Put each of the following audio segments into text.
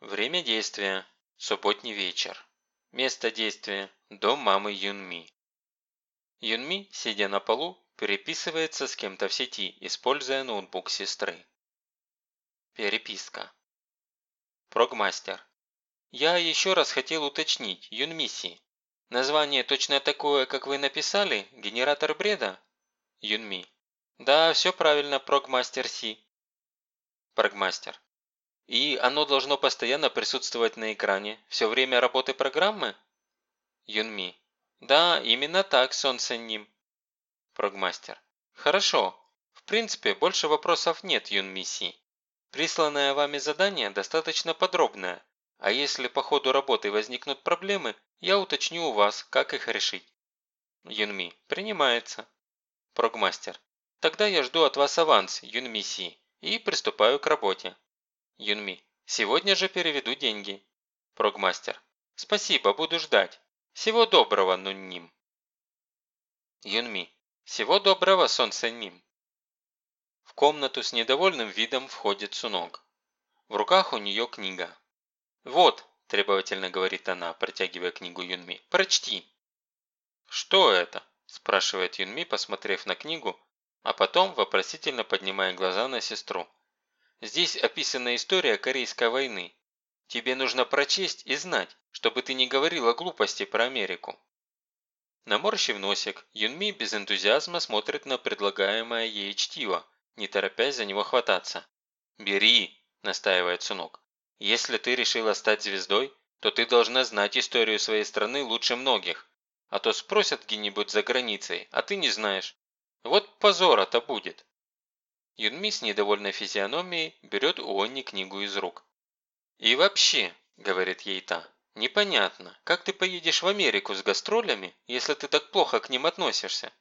Время действия – субботний вечер. Место действия – дом мамы Юнми. Юнми, сидя на полу, переписывается с кем-то в сети, используя ноутбук сестры. Переписка. Прогмастер. Я еще раз хотел уточнить, Юнмиси. Название точно такое, как вы написали? Генератор бреда? Юнми. Да, все правильно, Прогмастер Си. Прогмастер. И оно должно постоянно присутствовать на экране, все время работы программы? Юнми. Да, именно так, Солнце Ним. Прогмастер. Хорошо. В принципе, больше вопросов нет, Юнми Си. Присланное вами задание достаточно подробное, а если по ходу работы возникнут проблемы, я уточню у вас, как их решить. Юнми. Принимается. Прогмастер. Тогда я жду от вас аванс, Юнми Си, и приступаю к работе. Юнми. Сегодня же переведу деньги. Прогмастер. Спасибо, буду ждать. Всего доброго, Нунним. Юнми. Всего доброго, Солнце Ним. В комнату с недовольным видом входит Сунок. В руках у нее книга. «Вот», – требовательно говорит она, протягивая книгу Юнми, – «прочти». «Что это?» – спрашивает Юнми, посмотрев на книгу, а потом вопросительно поднимая глаза на сестру. Здесь описана история Корейской войны. Тебе нужно прочесть и знать, чтобы ты не говорила глупости про Америку». Наморщив носик, Юнми без энтузиазма смотрит на предлагаемое ей чтиво, не торопясь за него хвататься. «Бери!» – настаивает Сунок. «Если ты решила стать звездой, то ты должна знать историю своей страны лучше многих, а то спросят где-нибудь за границей, а ты не знаешь. Вот позора-то будет!» Юнми с недовольной физиономией берет у Онни книгу из рук. «И вообще», – говорит ей та, – «непонятно, как ты поедешь в Америку с гастролями, если ты так плохо к ним относишься?»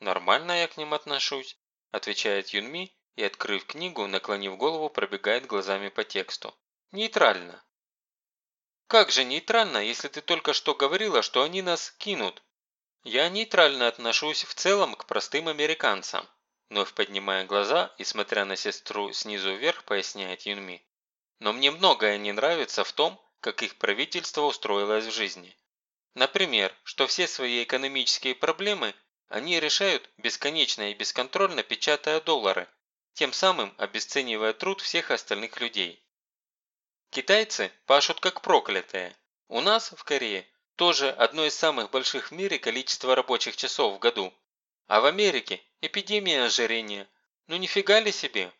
«Нормально я к ним отношусь», – отвечает Юнми и, открыв книгу, наклонив голову, пробегает глазами по тексту. «Нейтрально». «Как же нейтрально, если ты только что говорила, что они нас кинут?» «Я нейтрально отношусь в целом к простым американцам. Вновь поднимая глаза и смотря на сестру снизу вверх, поясняет Юнми. Но мне многое не нравится в том, как их правительство устроилось в жизни. Например, что все свои экономические проблемы они решают бесконечно и бесконтрольно печатая доллары, тем самым обесценивая труд всех остальных людей. Китайцы пашут как проклятые. У нас, в Корее, тоже одно из самых больших в мире количество рабочих часов в году. А в Америке эпидемия ожирения. Ну нифига ли себе?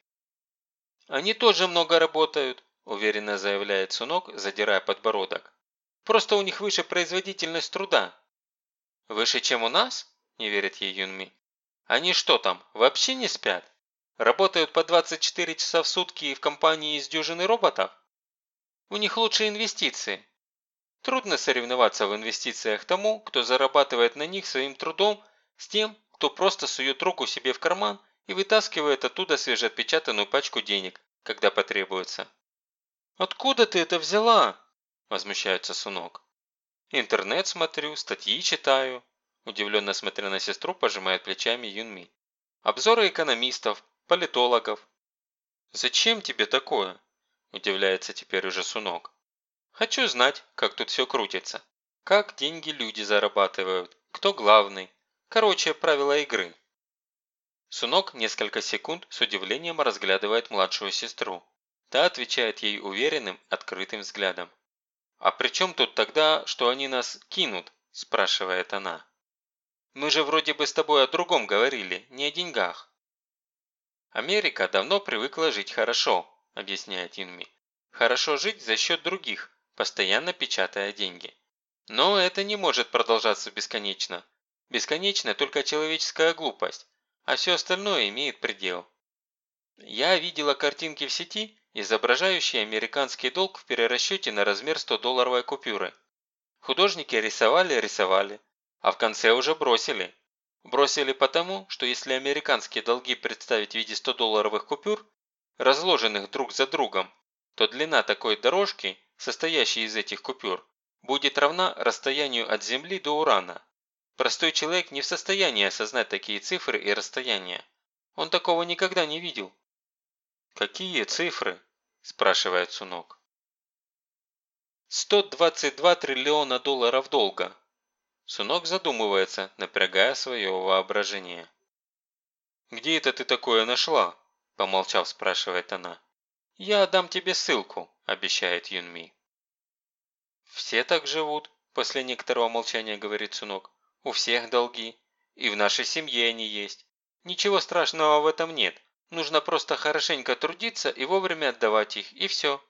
Они тоже много работают, уверенно заявляет Сунок, задирая подбородок. Просто у них выше производительность труда. Выше, чем у нас? Не верит ей Юнми. Они что там, вообще не спят? Работают по 24 часа в сутки в компании из дюжины роботов? У них лучшие инвестиции. Трудно соревноваться в инвестициях тому, кто зарабатывает на них своим трудом, с тем, кто просто сует руку себе в карман и вытаскивает оттуда свежеотпечатанную пачку денег, когда потребуется. «Откуда ты это взяла?» – возмущается Сунок. «Интернет смотрю, статьи читаю», – удивленно смотря на сестру, пожимает плечами Юнми. «Обзоры экономистов, политологов». «Зачем тебе такое?» – удивляется теперь уже Сунок. «Хочу знать, как тут все крутится. Как деньги люди зарабатывают, кто главный, Короче, правила игры. Сунок несколько секунд с удивлением разглядывает младшую сестру. Та отвечает ей уверенным, открытым взглядом. «А при чем тут тогда, что они нас кинут?» – спрашивает она. «Мы же вроде бы с тобой о другом говорили, не о деньгах». «Америка давно привыкла жить хорошо», – объясняет Юнми. «Хорошо жить за счет других, постоянно печатая деньги. Но это не может продолжаться бесконечно. Бесконечная только человеческая глупость, а все остальное имеет предел. Я видела картинки в сети, изображающие американский долг в перерасчете на размер 100-долларовой купюры. Художники рисовали-рисовали, а в конце уже бросили. Бросили потому, что если американские долги представить в виде 100-долларовых купюр, разложенных друг за другом, то длина такой дорожки, состоящей из этих купюр, будет равна расстоянию от Земли до Урана. Простой человек не в состоянии осознать такие цифры и расстояния. Он такого никогда не видел. «Какие цифры?» – спрашивает Сунок. 122 триллиона долларов долга. Сунок задумывается, напрягая свое воображение. «Где это ты такое нашла?» – помолчав, спрашивает она. «Я дам тебе ссылку», – обещает Юнми. «Все так живут», – после некоторого молчания говорит Сунок. «У всех долги. И в нашей семье они есть. Ничего страшного в этом нет. Нужно просто хорошенько трудиться и вовремя отдавать их, и все».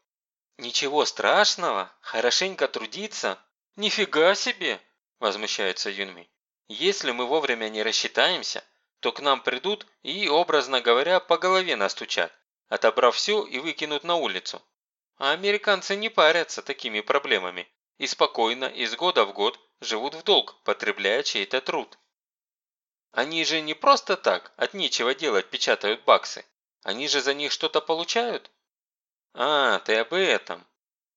«Ничего страшного? Хорошенько трудиться? Нифига себе!» – возмущается Юнми. «Если мы вовремя не рассчитаемся, то к нам придут и, образно говоря, по голове настучат, отобрав все и выкинут на улицу. А американцы не парятся такими проблемами и спокойно из года в год живут в долг, потребляя чей-то труд. Они же не просто так, от нечего делать, печатают баксы. Они же за них что-то получают? А, ты об этом.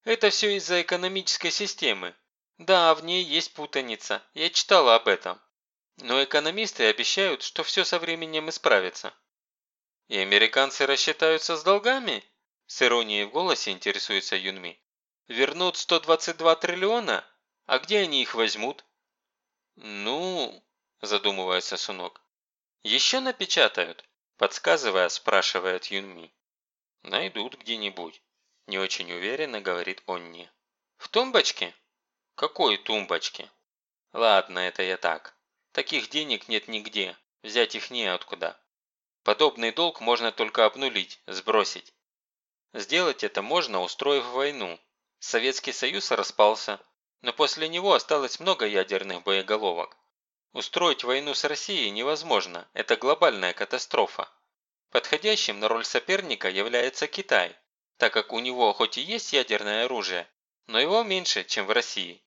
Это все из-за экономической системы. Да, в ней есть путаница, я читала об этом. Но экономисты обещают, что все со временем исправится. И американцы рассчитаются с долгами? С иронией в голосе интересуется Юнми. Вернут 122 триллиона? А где они их возьмут? Ну, задумывается Сунок. Еще напечатают? Подсказывая, спрашивает Юнми. Найдут где-нибудь. Не очень уверенно говорит Онни. В тумбочке? Какой тумбочке? Ладно, это я так. Таких денег нет нигде, взять их неоткуда. Подобный долг можно только обнулить, сбросить. Сделать это можно, устроив войну. Советский Союз распался, но после него осталось много ядерных боеголовок. Устроить войну с Россией невозможно, это глобальная катастрофа. Подходящим на роль соперника является Китай, так как у него хоть и есть ядерное оружие, но его меньше, чем в России.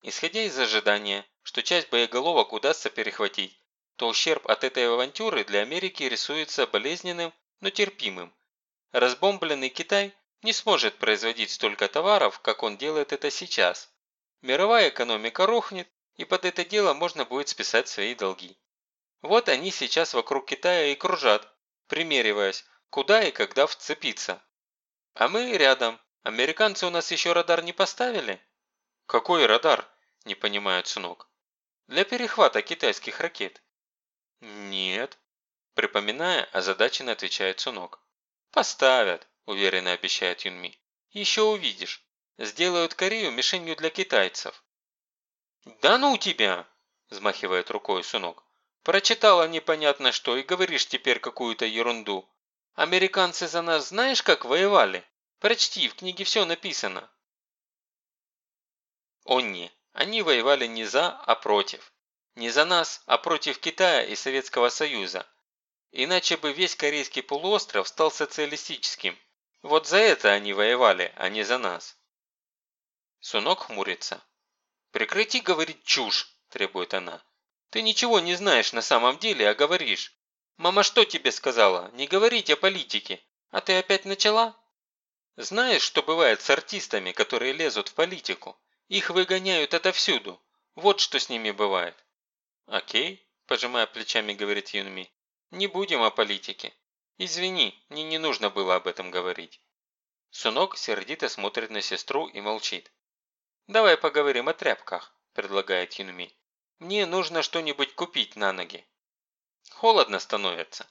Исходя из ожидания, что часть боеголовок удастся перехватить, то ущерб от этой авантюры для Америки рисуется болезненным, но терпимым. Разбомбленный Китай не сможет производить столько товаров, как он делает это сейчас. Мировая экономика рухнет, и под это дело можно будет списать свои долги. Вот они сейчас вокруг Китая и кружат, примериваясь, куда и когда вцепиться. А мы рядом. Американцы у нас еще радар не поставили? Какой радар? Не понимает Сунок. Для перехвата китайских ракет. Нет. Припоминая, озадаченно отвечает Сунок. Поставят, уверенно обещает Юнми. Еще увидишь. Сделают Корею мишенью для китайцев. Да ну тебя! Взмахивает рукой Сунок. Прочитала непонятно что и говоришь теперь какую-то ерунду. Американцы за нас знаешь как воевали? Прочти, в книге все написано. Онни, они воевали не за, а против. Не за нас, а против Китая и Советского Союза. Иначе бы весь Корейский полуостров стал социалистическим. Вот за это они воевали, а не за нас. Сунок хмурится. «Прекрати говорить чушь», – требует она. «Ты ничего не знаешь на самом деле, а говоришь. Мама что тебе сказала? Не говорить о политике. А ты опять начала?» «Знаешь, что бывает с артистами, которые лезут в политику? Их выгоняют отовсюду. Вот что с ними бывает. Окей, пожимая плечами, говорит Юнми. Не будем о политике. Извини, мне не нужно было об этом говорить. Сунок сердито смотрит на сестру и молчит. «Давай поговорим о тряпках», – предлагает Юнми. «Мне нужно что-нибудь купить на ноги». Холодно становится.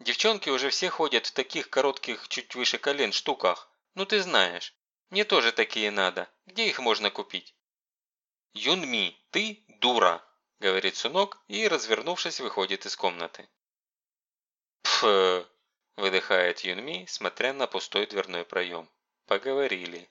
Девчонки уже все ходят в таких коротких, чуть выше колен штуках. Ну ты знаешь. Мне тоже такие надо. Где их можно купить?» «Юнми, ты дура!» – говорит Сунок и, развернувшись, выходит из комнаты. «Пф!» – выдыхает Юнми, смотря на пустой дверной проем. «Поговорили».